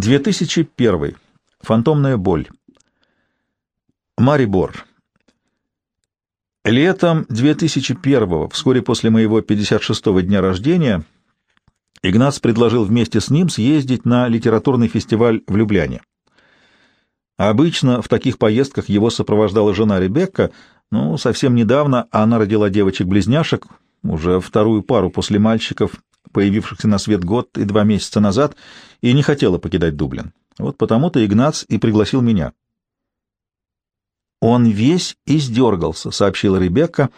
2001. Фантомная боль. Марибор. Летом 2001, вскоре после моего 56-го дня рождения, Игнац предложил вместе с ним съездить на литературный фестиваль в Любляне. Обычно в таких поездках его сопровождала жена Ребекка, но совсем недавно она родила девочек-близняшек, уже вторую пару после мальчиков, появившихся на свет год и два месяца назад, и не хотела покидать Дублин. Вот потому-то Игнац и пригласил меня. «Он весь издергался», — сообщила Ребекка,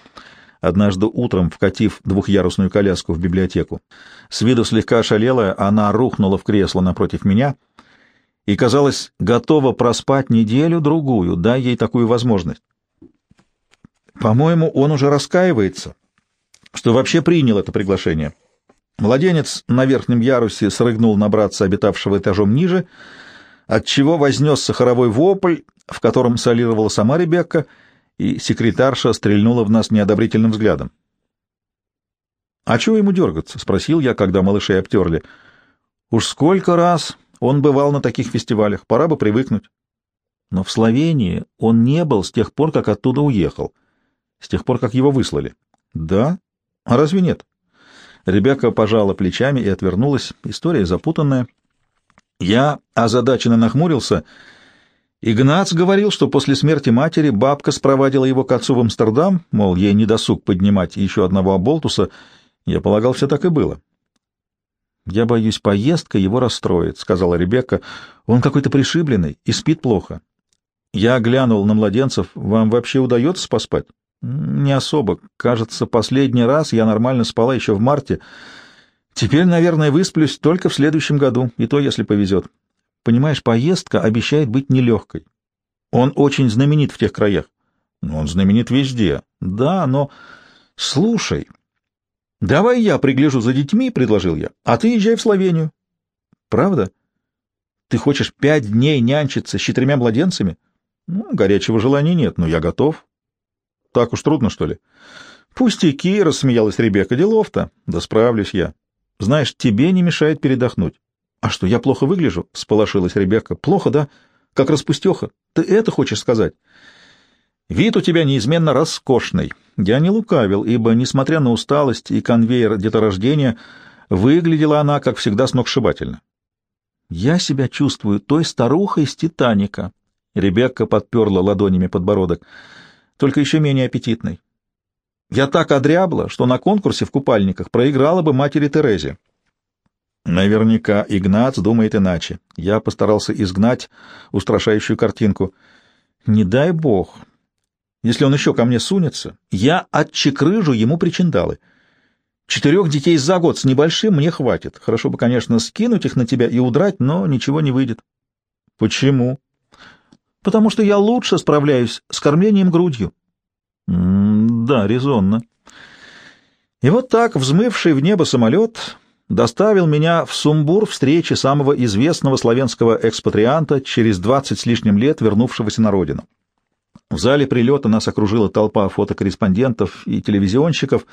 однажды утром вкатив двухъярусную коляску в библиотеку. С виду слегка ошалелая, она рухнула в кресло напротив меня и, казалось, готова проспать неделю-другую, дай ей такую возможность. «По-моему, он уже раскаивается, что вообще принял это приглашение». Младенец на верхнем ярусе срыгнул на братца, обитавшего этажом ниже, отчего вознесся хоровой вопль, в котором солировала сама Ребекка, и секретарша стрельнула в нас неодобрительным взглядом. — А чего ему дергаться? — спросил я, когда малышей обтерли. — Уж сколько раз он бывал на таких фестивалях, пора бы привыкнуть. Но в Словении он не был с тех пор, как оттуда уехал, с тех пор, как его выслали. — Да? А разве нет? Ребекка пожала плечами и отвернулась. История запутанная. Я озадаченно нахмурился. Игнац говорил, что после смерти матери бабка спровадила его к отцу в Амстердам, мол, ей не досуг поднимать еще одного оболтуса. Я полагал, все так и было. «Я боюсь, поездка его расстроит», — сказала Ребекка. «Он какой-то пришибленный и спит плохо». Я глянул на младенцев. «Вам вообще удается поспать?» Не особо. Кажется, последний раз я нормально спала еще в марте. Теперь, наверное, высплюсь только в следующем году, и то, если повезет. Понимаешь, поездка обещает быть нелегкой. Он очень знаменит в тех краях. Он знаменит везде. Да, но... Слушай, давай я пригляжу за детьми, — предложил я, — а ты езжай в Словению. Правда? Ты хочешь пять дней нянчиться с четырьмя младенцами? Ну, горячего желания нет, но я готов. Так уж трудно, что ли? Пустяки, — рассмеялась Ребекка, — делов-то. Да справлюсь я. Знаешь, тебе не мешает передохнуть. А что, я плохо выгляжу? — сполошилась Ребекка. Плохо, да? Как распустеха. Ты это хочешь сказать? Вид у тебя неизменно роскошный. Я не лукавил, ибо, несмотря на усталость и конвейер деторождения, выглядела она, как всегда, сногсшибательно. Я себя чувствую той старухой с «Титаника». Ребекка подперла ладонями подбородок только еще менее аппетитной. Я так одрябла, что на конкурсе в купальниках проиграла бы матери Терезе. Наверняка Игнац думает иначе. Я постарался изгнать устрашающую картинку. Не дай бог. Если он еще ко мне сунется, я отчекрыжу ему причиндалы. Четырех детей за год с небольшим мне хватит. Хорошо бы, конечно, скинуть их на тебя и удрать, но ничего не выйдет. Почему? Потому что я лучше справляюсь с кормлением грудью. Да, резонно. И вот так, взмывший в небо самолет, доставил меня в сумбур встречи самого известного славянского экспатрианта через двадцать с лишним лет вернувшегося на родину. В зале прилета нас окружила толпа фотокорреспондентов и телевизионщиков,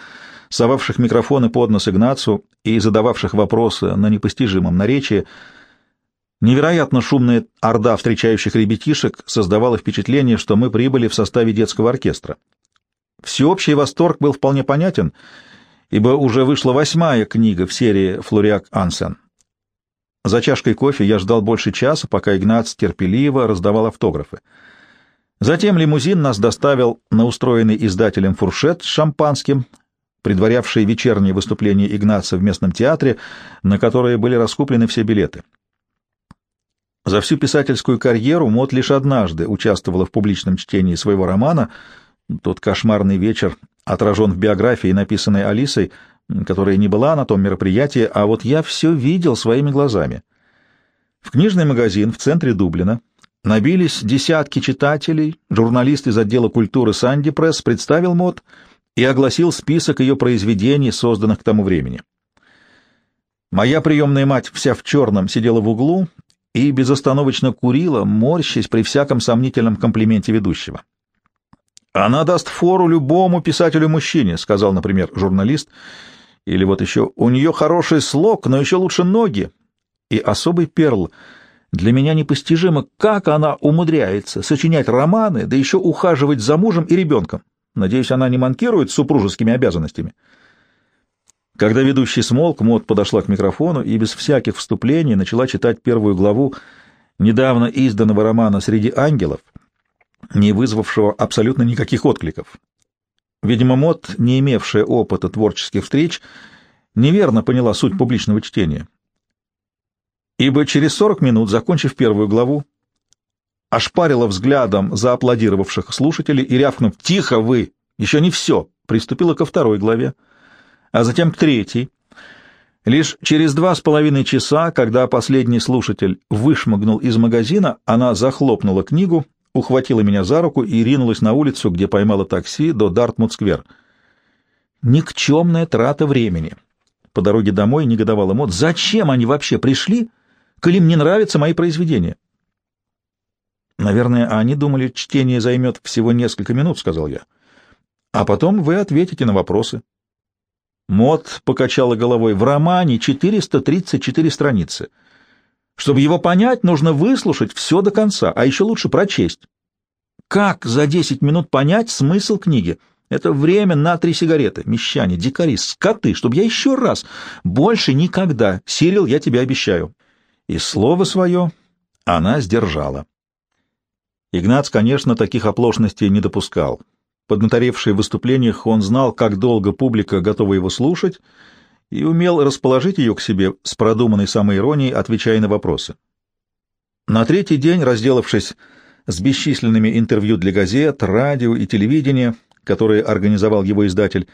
совавших микрофоны под нос Игнацу и задававших вопросы на непостижимом наречии — Невероятно шумная орда встречающих ребятишек создавала впечатление, что мы прибыли в составе детского оркестра. Всеобщий восторг был вполне понятен, ибо уже вышла восьмая книга в серии «Флориак Ансен». За чашкой кофе я ждал больше часа, пока Игнац терпеливо раздавал автографы. Затем лимузин нас доставил на устроенный издателем фуршет с шампанским, предварявший вечернее выступление Игнаца в местном театре, на которое были раскуплены все билеты. За всю писательскую карьеру Мот лишь однажды участвовала в публичном чтении своего романа. Тот кошмарный вечер отражен в биографии, написанной Алисой, которая не была на том мероприятии, а вот я все видел своими глазами. В книжный магазин в центре Дублина набились десятки читателей, журналист из отдела культуры Санди Пресс представил Мот и огласил список ее произведений, созданных к тому времени. Моя приемная мать вся в черном сидела в углу и безостановочно курила, морщась при всяком сомнительном комплименте ведущего. «Она даст фору любому писателю-мужчине», — сказал, например, журналист. Или вот еще «У нее хороший слог, но еще лучше ноги». И особый перл. Для меня непостижимо, как она умудряется сочинять романы, да еще ухаживать за мужем и ребенком. Надеюсь, она не манкирует супружескими обязанностями. Когда ведущий смолк, Мот подошла к микрофону и без всяких вступлений начала читать первую главу недавно изданного романа «Среди ангелов», не вызвавшего абсолютно никаких откликов. Видимо, Мот, не имевшая опыта творческих встреч, неверно поняла суть публичного чтения. Ибо через сорок минут, закончив первую главу, ошпарила взглядом зааплодировавших слушателей и, рявкнув «Тихо вы! Еще не все!» приступила ко второй главе, а затем к третьей. Лишь через два с половиной часа, когда последний слушатель вышмыгнул из магазина, она захлопнула книгу, ухватила меня за руку и ринулась на улицу, где поймала такси до Дартмут-сквер. Никчемная трата времени. По дороге домой негодовала Мот. Зачем они вообще пришли, коли им не нравятся мои произведения? Наверное, они думали, чтение займет всего несколько минут, — сказал я. А потом вы ответите на вопросы. Мот покачала головой. В романе 434 страницы. Чтобы его понять, нужно выслушать все до конца, а еще лучше прочесть. Как за 10 минут понять смысл книги? Это время на три сигареты. Мещане, дикари, скоты, чтобы я еще раз, больше никогда. Сирил, я тебе обещаю. И слово свое она сдержала. Игнац, конечно, таких оплошностей не допускал. Поднаторевший в выступлениях, он знал, как долго публика готова его слушать, и умел расположить ее к себе с продуманной самоиронией, отвечая на вопросы. На третий день, разделавшись с бесчисленными интервью для газет, радио и телевидения, которые организовал его издатель,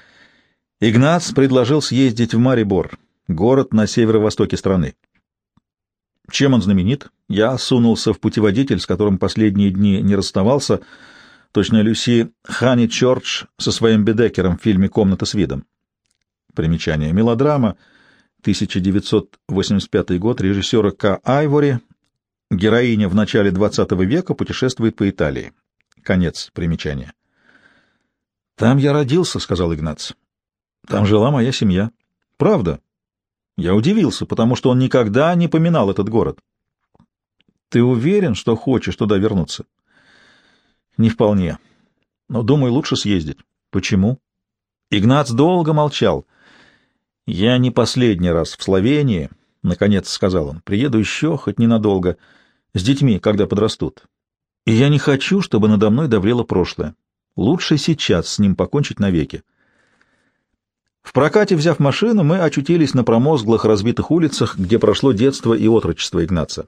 Игнац предложил съездить в Марибор, город на северо-востоке страны. Чем он знаменит? Я сунулся в путеводитель, с которым последние дни не расставался, точно Люси Хани Чорч со своим Бедекером в фильме «Комната с видом». Примечание. Мелодрама, 1985 год, режиссера К. Айвори. Героиня в начале XX века путешествует по Италии. Конец примечания. «Там я родился», — сказал Игнац. «Там жила моя семья». «Правда?» Я удивился, потому что он никогда не поминал этот город. Ты уверен, что хочешь туда вернуться? Не вполне. Но, думаю, лучше съездить. Почему? Игнац долго молчал. Я не последний раз в Словении, — наконец сказал он. Приеду еще, хоть ненадолго, с детьми, когда подрастут. И я не хочу, чтобы надо мной давлело прошлое. Лучше сейчас с ним покончить навеки. В прокате, взяв машину, мы очутились на промозглых разбитых улицах, где прошло детство и отрочество Игнаца.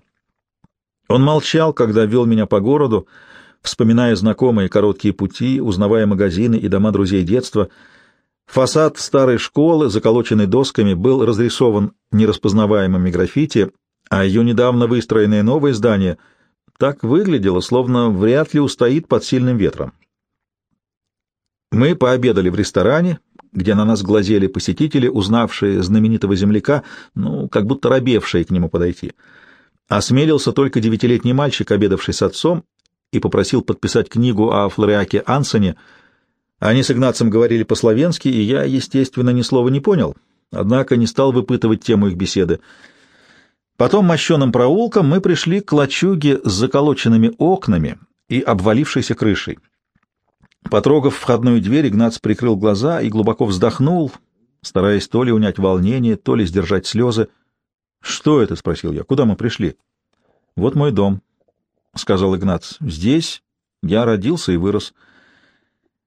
Он молчал, когда вел меня по городу, вспоминая знакомые короткие пути, узнавая магазины и дома друзей детства. Фасад старой школы, заколоченный досками, был разрисован нераспознаваемыми граффити, а ее недавно выстроенное новое здание так выглядело, словно вряд ли устоит под сильным ветром. Мы пообедали в ресторане, где на нас глазели посетители, узнавшие знаменитого земляка, ну, как будто робевшие к нему подойти. Осмелился только девятилетний мальчик, обедавший с отцом, и попросил подписать книгу о Флориаке Ансоне. Они с Игнацем говорили по-словенски, и я, естественно, ни слова не понял, однако не стал выпытывать тему их беседы. Потом мощеным проулком мы пришли к лачуге с заколоченными окнами и обвалившейся крышей. Потрогав входную дверь, Игнац прикрыл глаза и глубоко вздохнул, стараясь то ли унять волнение, то ли сдержать слезы. — Что это? — спросил я. — Куда мы пришли? — Вот мой дом, — сказал Игнац. — Здесь я родился и вырос.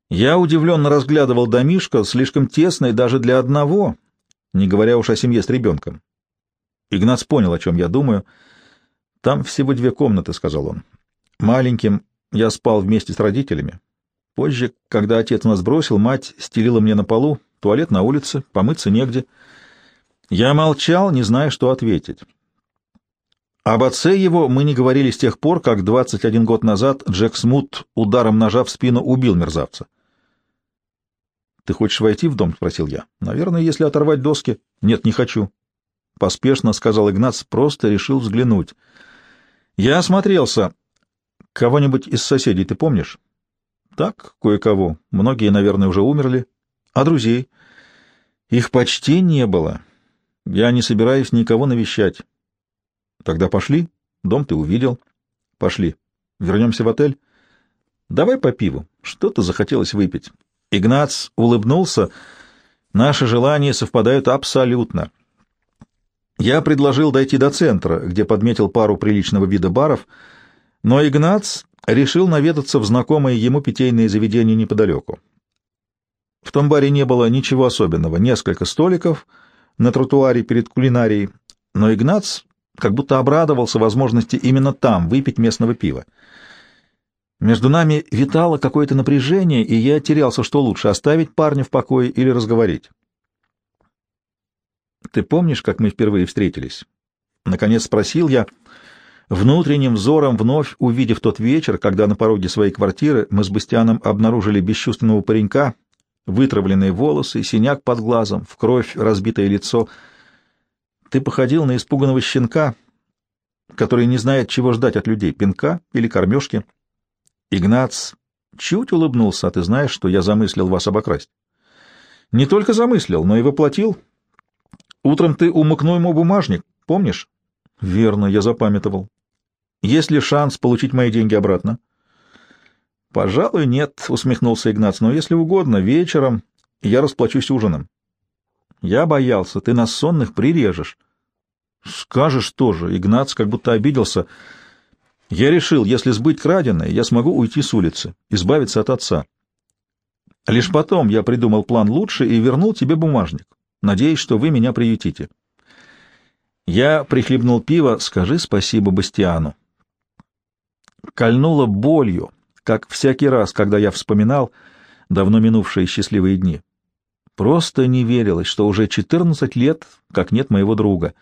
Я удивленно разглядывал домишко, слишком тесный даже для одного, не говоря уж о семье с ребенком. Игнац понял, о чем я думаю. — Там всего две комнаты, — сказал он. — Маленьким я спал вместе с родителями. Позже, когда отец нас бросил, мать стелила мне на полу, туалет на улице, помыться негде. Я молчал, не зная, что ответить. Об отце его мы не говорили с тех пор, как 21 год назад Джек Смут ударом ножа в спину убил мерзавца. «Ты хочешь войти в дом?» — спросил я. «Наверное, если оторвать доски». «Нет, не хочу». Поспешно сказал Игнац, просто решил взглянуть. Я осмотрелся. «Кого-нибудь из соседей ты помнишь?» Так, кое-кого. Многие, наверное, уже умерли. А друзей? Их почти не было. Я не собираюсь никого навещать. Тогда пошли. Дом ты увидел. Пошли. Вернемся в отель. Давай по пиву. Что-то захотелось выпить. Игнац улыбнулся. Наши желания совпадают абсолютно. Я предложил дойти до центра, где подметил пару приличного вида баров, но Игнац решил наведаться в знакомые ему питейные заведения неподалеку. В том баре не было ничего особенного, несколько столиков на тротуаре перед кулинарией, но Игнац как будто обрадовался возможности именно там выпить местного пива. Между нами витало какое-то напряжение, и я терялся, что лучше, оставить парня в покое или разговорить. «Ты помнишь, как мы впервые встретились?» Наконец спросил я, внутренним взором вновь увидев тот вечер, когда на пороге своей квартиры мы с Бастианом обнаружили бесчувственного паренька, вытравленные волосы, синяк под глазом, в кровь разбитое лицо. Ты походил на испуганного щенка, который не знает, чего ждать от людей, пинка или кормежки. Игнац чуть улыбнулся, а ты знаешь, что я замыслил вас обокрасть. Не только замыслил, но и воплотил. Утром ты умыкнул ему бумажник, помнишь? Верно, я запамятовал. Есть ли шанс получить мои деньги обратно? — «Пожалуй, нет», — усмехнулся Игнац, — «но если угодно, вечером я расплачусь ужином». «Я боялся, ты нас сонных прирежешь». «Скажешь тоже», — Игнац как будто обиделся. «Я решил, если сбыть краденое, я смогу уйти с улицы, избавиться от отца. Лишь потом я придумал план лучше и вернул тебе бумажник, надеясь, что вы меня приютите». Я прихлебнул пиво, скажи спасибо Бастиану. Кольнуло болью, как всякий раз, когда я вспоминал давно минувшие счастливые дни. Просто не верилось, что уже 14 лет, как нет моего друга.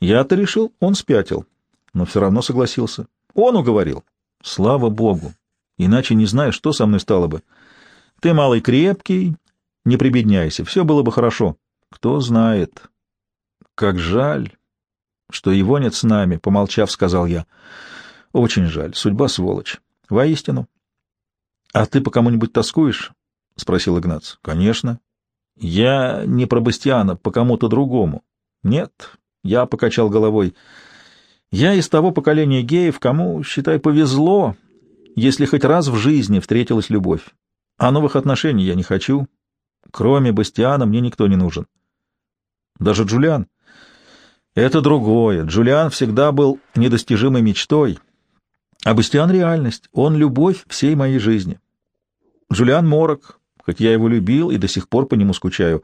Я-то решил, он спятил, но все равно согласился. Он уговорил. Слава богу. Иначе не знаю, что со мной стало бы. Ты малый крепкий, не прибедняйся, все было бы хорошо. Кто знает. Как жаль, что его нет с нами, помолчав, сказал я. Очень жаль, судьба сволочь. — Воистину. — А ты по кому-нибудь тоскуешь? — спросил Игнац. — Конечно. — Я не про Бастиана, по кому-то другому. — Нет, — я покачал головой. — Я из того поколения геев, кому, считай, повезло, если хоть раз в жизни встретилась любовь. А новых отношений я не хочу. Кроме Бастиана мне никто не нужен. Даже Джулиан. Это другое. Джулиан всегда был недостижимой мечтой — а Бастиан — реальность, он — любовь всей моей жизни. Джулиан Морок, хоть я его любил и до сих пор по нему скучаю.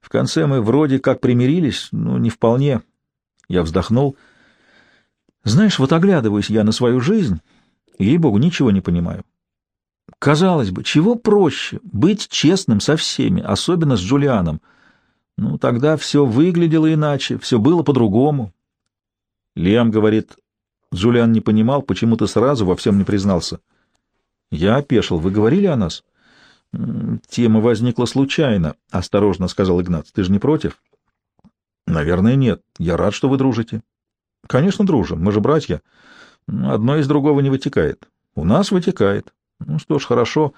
В конце мы вроде как примирились, но не вполне. Я вздохнул. Знаешь, вот оглядываюсь я на свою жизнь, и, ей-богу, ничего не понимаю. Казалось бы, чего проще — быть честным со всеми, особенно с Джулианом. Ну, тогда все выглядело иначе, все было по-другому. Лиам говорит, Джулиан не понимал, почему ты сразу во всем не признался. Я опешил. Вы говорили о нас? Тема возникла случайно, — осторожно сказал Игнат. Ты же не против? Наверное, нет. Я рад, что вы дружите. Конечно, дружим. Мы же братья. Одно из другого не вытекает. У нас вытекает. Ну что ж, хорошо.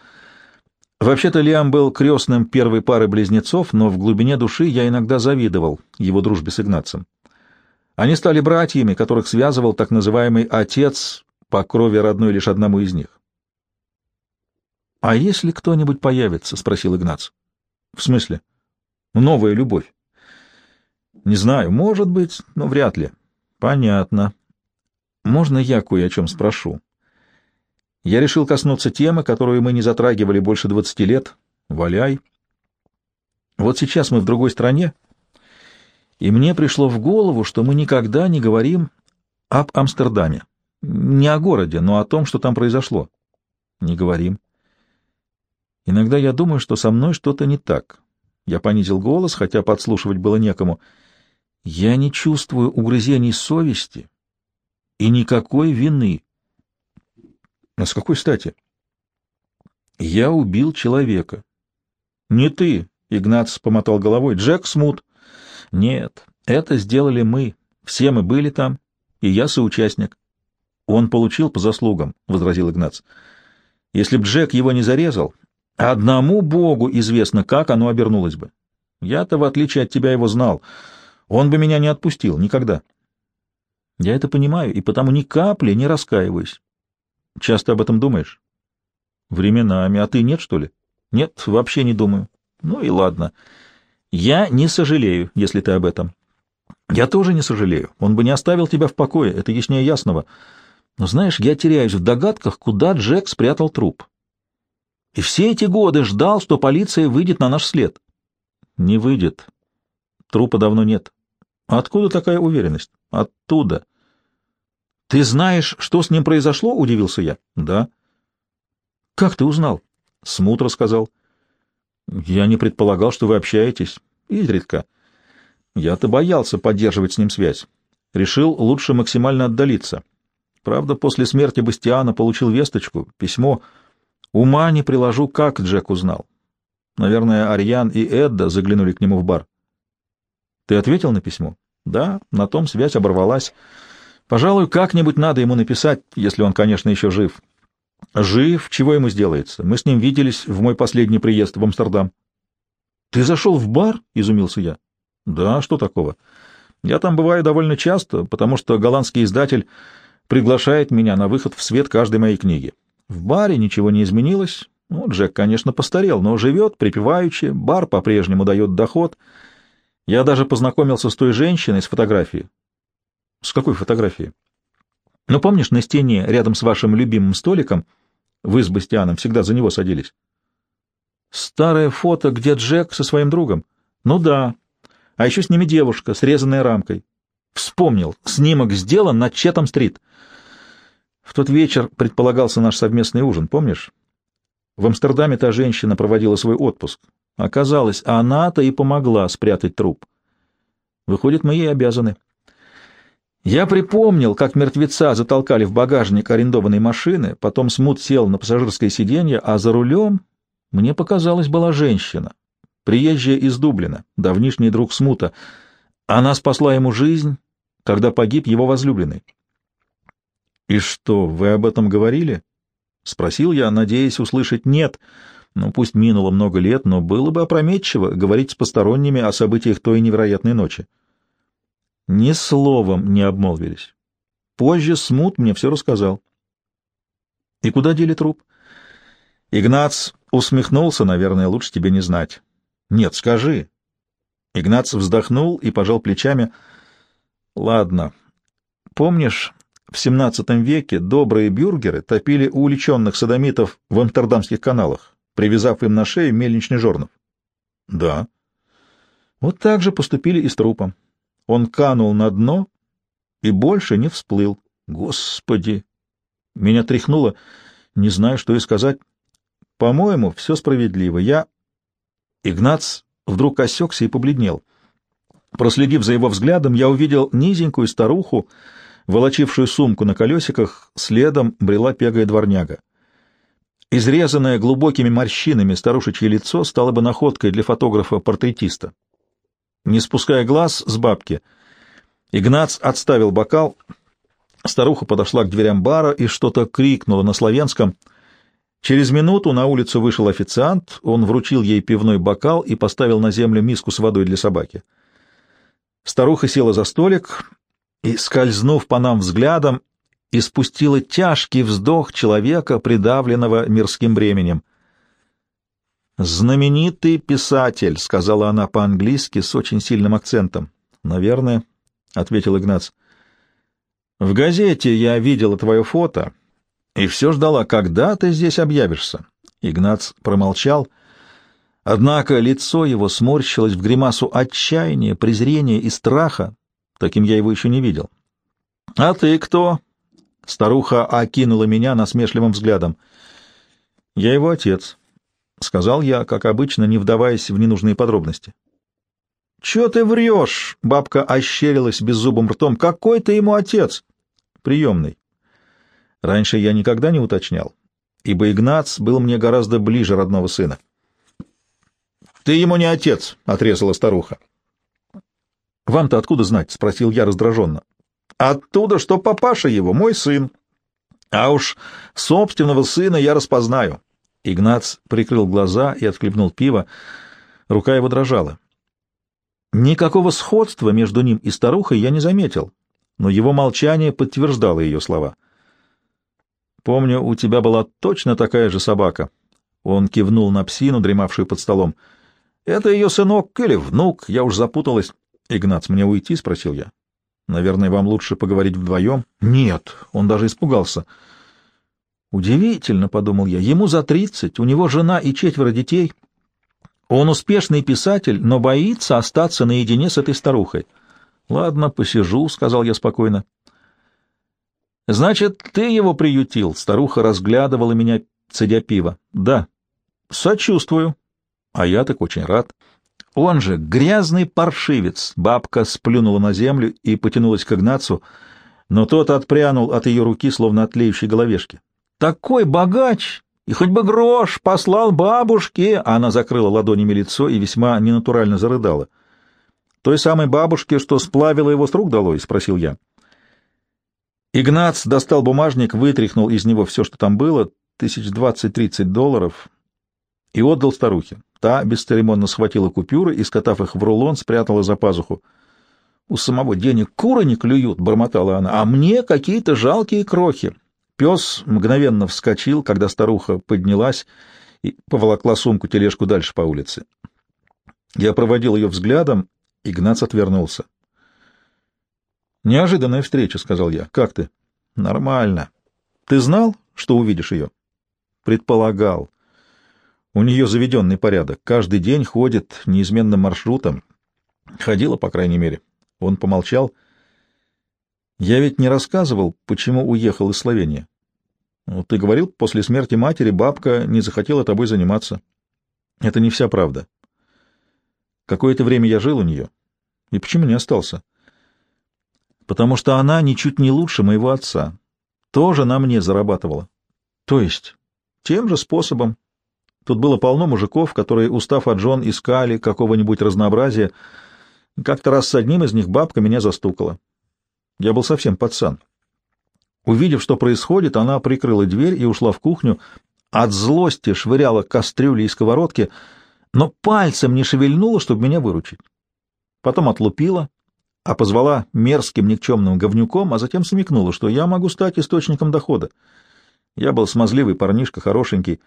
Вообще-то Лиам был крестным первой пары близнецов, но в глубине души я иногда завидовал его дружбе с Игнатцем. Они стали братьями, которых связывал так называемый отец по крови родной лишь одному из них. — А если кто-нибудь появится? — спросил Игнац. — В смысле? — Новая любовь. — Не знаю, может быть, но вряд ли. — Понятно. Можно я кое о чем спрошу? Я решил коснуться темы, которую мы не затрагивали больше двадцати лет. Валяй. Вот сейчас мы в другой стране, и мне пришло в голову, что мы никогда не говорим об Амстердаме. Не о городе, но о том, что там произошло. Не говорим. Иногда я думаю, что со мной что-то не так. Я понизил голос, хотя подслушивать было некому. Я не чувствую угрызений совести и никакой вины. А с какой стати? Я убил человека. Не ты, Игнац помотал головой. Джек Смут. Нет, это сделали мы. Все мы были там, и я соучастник. Он получил по заслугам, — возразил Игнац. Если б Джек его не зарезал, одному Богу известно, как оно обернулось бы. Я-то, в отличие от тебя, его знал. Он бы меня не отпустил никогда. Я это понимаю, и потому ни капли не раскаиваюсь. Часто об этом думаешь? Временами. А ты нет, что ли? Нет, вообще не думаю. Ну и ладно. Я не сожалею, если ты об этом. Я тоже не сожалею. Он бы не оставил тебя в покое, это яснее ясного. Но знаешь, я теряюсь в догадках, куда Джек спрятал труп. И все эти годы ждал, что полиция выйдет на наш след. Не выйдет. Трупа давно нет. Откуда такая уверенность? Оттуда. Ты знаешь, что с ним произошло? Удивился я. Да. Как ты узнал? Смут рассказал. Я не предполагал, что вы общаетесь. Изредка. Я-то боялся поддерживать с ним связь. Решил лучше максимально отдалиться. Правда, после смерти Бастиана получил весточку, письмо. Ума не приложу, как Джек узнал. Наверное, Арьян и Эдда заглянули к нему в бар. Ты ответил на письмо? Да, на том связь оборвалась. Пожалуй, как-нибудь надо ему написать, если он, конечно, еще жив. Жив, чего ему сделается? Мы с ним виделись в мой последний приезд в Амстердам. Ты зашел в бар? Изумился я. Да, что такого? Я там бываю довольно часто, потому что голландский издатель приглашает меня на выход в свет каждой моей книги. В баре ничего не изменилось. Ну, Джек, конечно, постарел, но живет припеваючи, бар по-прежнему дает доход. Я даже познакомился с той женщиной с фотографией. С какой фотографией? Ну, помнишь, на стене рядом с вашим любимым столиком вы с Бастианом всегда за него садились? Старое фото, где Джек со своим другом? Ну да. А еще с ними девушка, срезанная рамкой. Вспомнил. Снимок сделан на Четом-стрит. В тот вечер предполагался наш совместный ужин, помнишь? В Амстердаме та женщина проводила свой отпуск. Оказалось, она-то и помогла спрятать труп. Выходит, мы ей обязаны. Я припомнил, как мертвеца затолкали в багажник арендованной машины, потом Смут сел на пассажирское сиденье, а за рулем, мне показалось, была женщина, приезжая из Дублина, давнишний друг Смута. Она спасла ему жизнь, когда погиб его возлюбленный. — И что, вы об этом говорили? — спросил я, надеясь услышать «нет». Ну, пусть минуло много лет, но было бы опрометчиво говорить с посторонними о событиях той невероятной ночи. Ни словом не обмолвились. Позже Смут мне все рассказал. — И куда дели труп? Игнац усмехнулся, наверное, лучше тебе не знать. — Нет, скажи. Игнац вздохнул и пожал плечами. — Ладно. Помнишь, в XVII веке добрые бюргеры топили у уличенных садомитов в амстердамских каналах, привязав им на шею мельничный жорнов? — Да. Вот так же поступили и с трупом. Он канул на дно и больше не всплыл. Господи! Меня тряхнуло. Не знаю, что и сказать. По-моему, все справедливо. Я... Игнац вдруг осекся и побледнел. Проследив за его взглядом, я увидел низенькую старуху, волочившую сумку на колесиках, следом брела пегая дворняга. Изрезанное глубокими морщинами старушечье лицо стало бы находкой для фотографа-портретиста. Не спуская глаз с бабки, Игнац отставил бокал, старуха подошла к дверям бара и что-то крикнула на славянском. Через минуту на улицу вышел официант, он вручил ей пивной бокал и поставил на землю миску с водой для собаки. Старуха села за столик и, скользнув по нам взглядом, испустила тяжкий вздох человека, придавленного мирским бременем. «Знаменитый писатель», — сказала она по-английски с очень сильным акцентом. «Наверное», — ответил Игнац. «В газете я видела твое фото и все ждала, когда ты здесь объявишься». Игнац промолчал, однако лицо его сморщилось в гримасу отчаяния, презрения и страха. Таким я его еще не видел. «А ты кто?» Старуха окинула меня насмешливым взглядом. «Я его отец», — сказал я, как обычно, не вдаваясь в ненужные подробности. — Чё ты врешь? — бабка ощерилась беззубым ртом. — Какой ты ему отец? — Приемный. Раньше я никогда не уточнял, ибо Игнац был мне гораздо ближе родного сына. — Ты ему не отец, — отрезала старуха. — Вам-то откуда знать? — спросил я раздраженно. — Оттуда, что папаша его, мой сын. А уж собственного сына я распознаю. Игнац прикрыл глаза и отхлебнул пиво. Рука его дрожала. Никакого сходства между ним и старухой я не заметил. но его молчание подтверждало ее слова. «Помню, у тебя была точно такая же собака». Он кивнул на псину, дремавшую под столом. «Это ее сынок или внук, я уж запуталась». «Игнац, мне уйти?» — спросил я. «Наверное, вам лучше поговорить вдвоем?» «Нет», — он даже испугался. «Удивительно», — подумал я, — «ему за тридцать, у него жена и четверо детей». Он успешный писатель, но боится остаться наедине с этой старухой. Ладно, посижу, сказал я спокойно. Значит, ты его приютил? Старуха разглядывала меня, цедя пиво. Да. Сочувствую. А я так очень рад. Он же грязный паршивец. Бабка сплюнула на землю и потянулась к Игнацу, но тот отпрянул от ее руки, словно от тлеющей головешки. Такой богач! И хоть бы грош послал бабушке, она закрыла ладонями лицо и весьма ненатурально зарыдала. Той самой бабушке, что сплавила его с рук долой, спросил я. Игнац достал бумажник, вытряхнул из него все, что там было, тысяч двадцать-тридцать долларов, и отдал старухе. Та бесцеремонно схватила купюры и, скотав их в рулон, спрятала за пазуху. «У самого денег куры не клюют», — бормотала она, — «а мне какие-то жалкие крохи». Пес мгновенно вскочил, когда старуха поднялась и поволокла сумку-тележку дальше по улице. Я проводил ее взглядом, Игнац отвернулся. «Неожиданная встреча», — сказал я. «Как ты?» «Нормально. Ты знал, что увидишь ее?» «Предполагал. У нее заведенный порядок. Каждый день ходит неизменным маршрутом. Ходила, по крайней мере». Он помолчал. Я ведь не рассказывал, почему уехал из Словении. Ну, ты говорил, после смерти матери бабка не захотела тобой заниматься. Это не вся правда. Какое-то время я жил у нее. И почему не остался? Потому что она ничуть не лучше моего отца. Тоже на мне зарабатывала. То есть, тем же способом. Тут было полно мужиков, которые, устав от жен, искали какого-нибудь разнообразия. Как-то раз с одним из них бабка меня застукала. Я был совсем пацан. Увидев, что происходит, она прикрыла дверь и ушла в кухню. От злости швыряла кастрюли и сковородки, но пальцем не шевельнула, чтобы меня выручить. Потом отлупила, а позвала мерзким никчемным говнюком, а затем смекнула, что я могу стать источником дохода. Я был смазливый парнишка, хорошенький.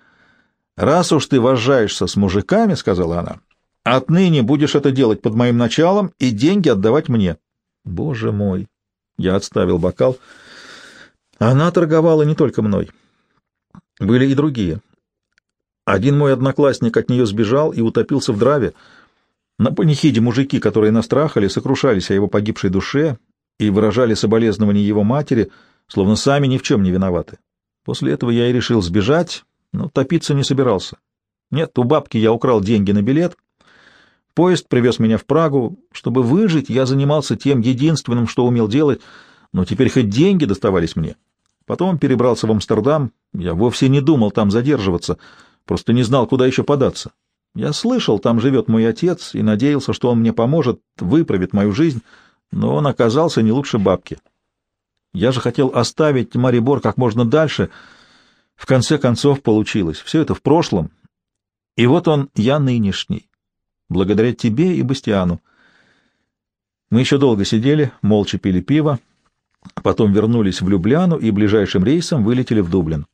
«Раз уж ты вожаешься с мужиками, — сказала она, — отныне будешь это делать под моим началом и деньги отдавать мне». «Боже мой!» Я отставил бокал. Она торговала не только мной. Были и другие. Один мой одноклассник от нее сбежал и утопился в драве. На панихиде мужики, которые настрахали, сокрушались о его погибшей душе и выражали соболезнования его матери, словно сами ни в чем не виноваты. После этого я и решил сбежать, но топиться не собирался. Нет, у бабки я украл деньги на билет. Поезд привез меня в Прагу. Чтобы выжить, я занимался тем единственным, что умел делать, но теперь хоть деньги доставались мне. Потом перебрался в Амстердам. Я вовсе не думал там задерживаться, просто не знал, куда еще податься. Я слышал, там живет мой отец, и надеялся, что он мне поможет, выправит мою жизнь, но он оказался не лучше бабки. Я же хотел оставить Марибор как можно дальше. В конце концов получилось. Все это в прошлом. И вот он, я нынешний. Благодаря тебе и Бастиану. Мы еще долго сидели, молча пили пиво, потом вернулись в Любляну и ближайшим рейсом вылетели в Дублин.